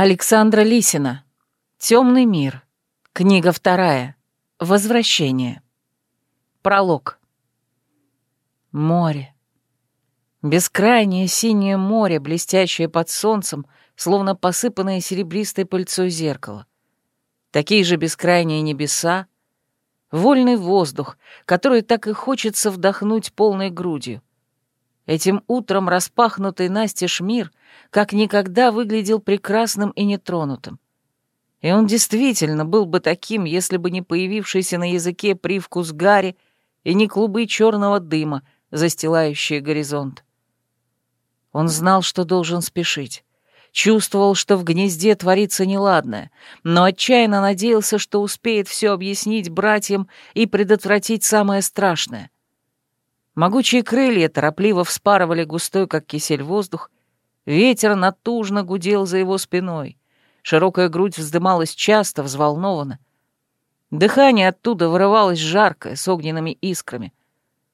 Александра Лисина. Темный мир. Книга вторая. Возвращение. Пролог. Море. Бескрайнее синее море, блестящее под солнцем, словно посыпанное серебристой пыльцой зеркало. Такие же бескрайние небеса, вольный воздух, который так и хочется вдохнуть полной грудью. Этим утром распахнутый настежь мир как никогда выглядел прекрасным и нетронутым. И он действительно был бы таким, если бы не появившийся на языке привкус гари и не клубы черного дыма, застилающие горизонт. Он знал, что должен спешить. Чувствовал, что в гнезде творится неладное, но отчаянно надеялся, что успеет все объяснить братьям и предотвратить самое страшное — Могучие крылья торопливо вспарывали густой, как кисель, воздух. Ветер натужно гудел за его спиной. Широкая грудь вздымалась часто, взволнованно. Дыхание оттуда вырывалось жаркое, с огненными искрами.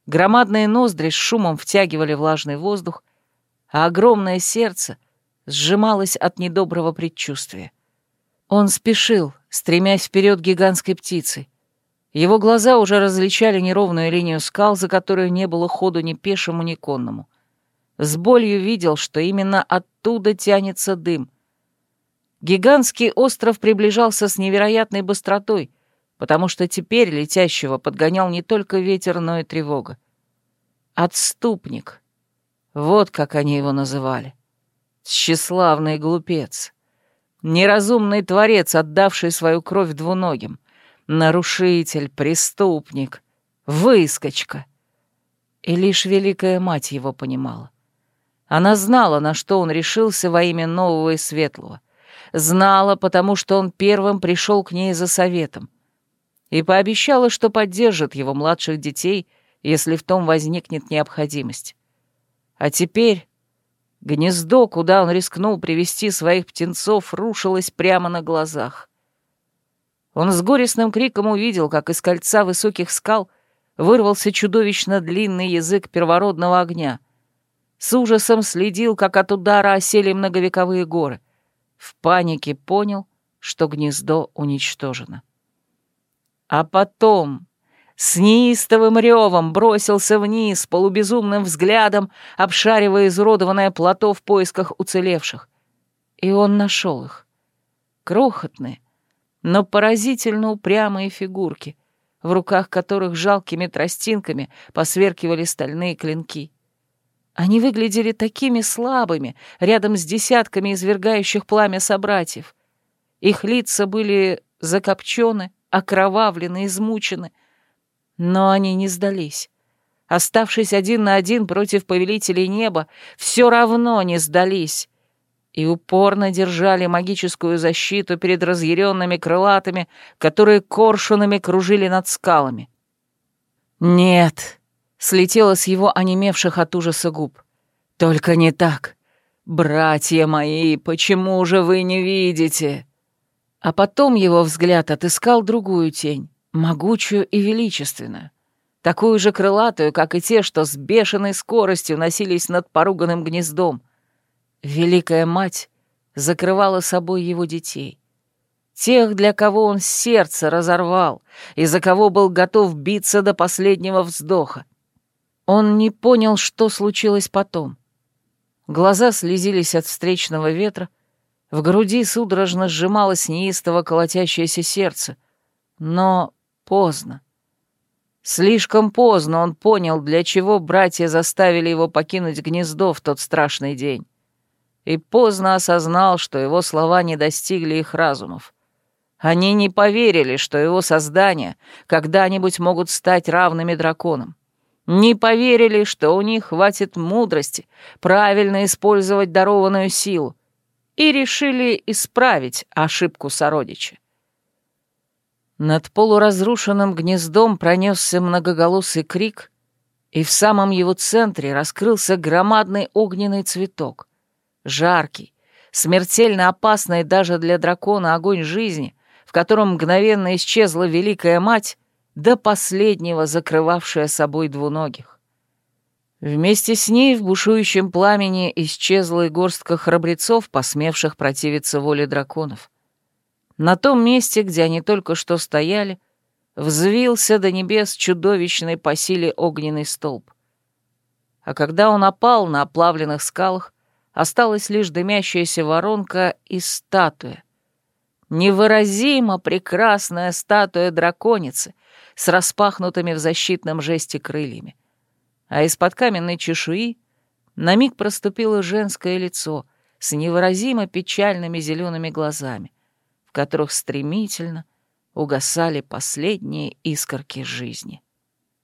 Громадные ноздри с шумом втягивали влажный воздух, а огромное сердце сжималось от недоброго предчувствия. Он спешил, стремясь вперед гигантской птицей. Его глаза уже различали неровную линию скал, за которой не было ходу ни пешему, ни конному. С болью видел, что именно оттуда тянется дым. Гигантский остров приближался с невероятной быстротой, потому что теперь летящего подгонял не только ветер, но и тревога. Отступник. Вот как они его называли. Тщеславный глупец. Неразумный творец, отдавший свою кровь двуногим. Нарушитель, преступник, выскочка. И лишь Великая Мать его понимала. Она знала, на что он решился во имя нового и светлого. Знала, потому что он первым пришел к ней за советом. И пообещала, что поддержит его младших детей, если в том возникнет необходимость. А теперь гнездо, куда он рискнул привести своих птенцов, рушилось прямо на глазах. Он с горестным криком увидел, как из кольца высоких скал вырвался чудовищно длинный язык первородного огня. С ужасом следил, как от удара осели многовековые горы. В панике понял, что гнездо уничтожено. А потом с неистовым ревом бросился вниз, полубезумным взглядом, обшаривая изуродованное плато в поисках уцелевших. И он нашел их. Крохотные, но поразительно упрямые фигурки, в руках которых жалкими тростинками посверкивали стальные клинки. Они выглядели такими слабыми рядом с десятками извергающих пламя собратьев. Их лица были закопчены, окровавлены, измучены. Но они не сдались. Оставшись один на один против повелителей неба, все равно не сдались и упорно держали магическую защиту перед разъяренными крылатыми, которые коршунами кружили над скалами. «Нет», — слетело с его онемевших от ужаса губ, — «только не так. Братья мои, почему же вы не видите?» А потом его взгляд отыскал другую тень, могучую и величественную, такую же крылатую, как и те, что с бешеной скоростью носились над поруганным гнездом — Великая Мать закрывала собой его детей. Тех, для кого он сердце разорвал и за кого был готов биться до последнего вздоха. Он не понял, что случилось потом. Глаза слезились от встречного ветра, в груди судорожно сжималось неистово колотящееся сердце. Но поздно. Слишком поздно он понял, для чего братья заставили его покинуть гнездо в тот страшный день и поздно осознал, что его слова не достигли их разумов. Они не поверили, что его создания когда-нибудь могут стать равными драконам. Не поверили, что у них хватит мудрости правильно использовать дарованную силу, и решили исправить ошибку сородича. Над полуразрушенным гнездом пронесся многоголосый крик, и в самом его центре раскрылся громадный огненный цветок — жаркий, смертельно опасный даже для дракона огонь жизни, в котором мгновенно исчезла Великая Мать, до последнего закрывавшая собой двуногих. Вместе с ней в бушующем пламени исчезла и горстка храбрецов, посмевших противиться воле драконов. На том месте, где они только что стояли, взвился до небес чудовищный по силе огненный столб. А когда он опал на оплавленных скалах, осталась лишь дымящаяся воронка и статуя. Невыразимо прекрасная статуя драконицы с распахнутыми в защитном жесте крыльями а из-под каменной чешуи на миг проступило женское лицо с невыразимо печальными зелеными глазами, в которых стремительно угасали последние искорки жизни.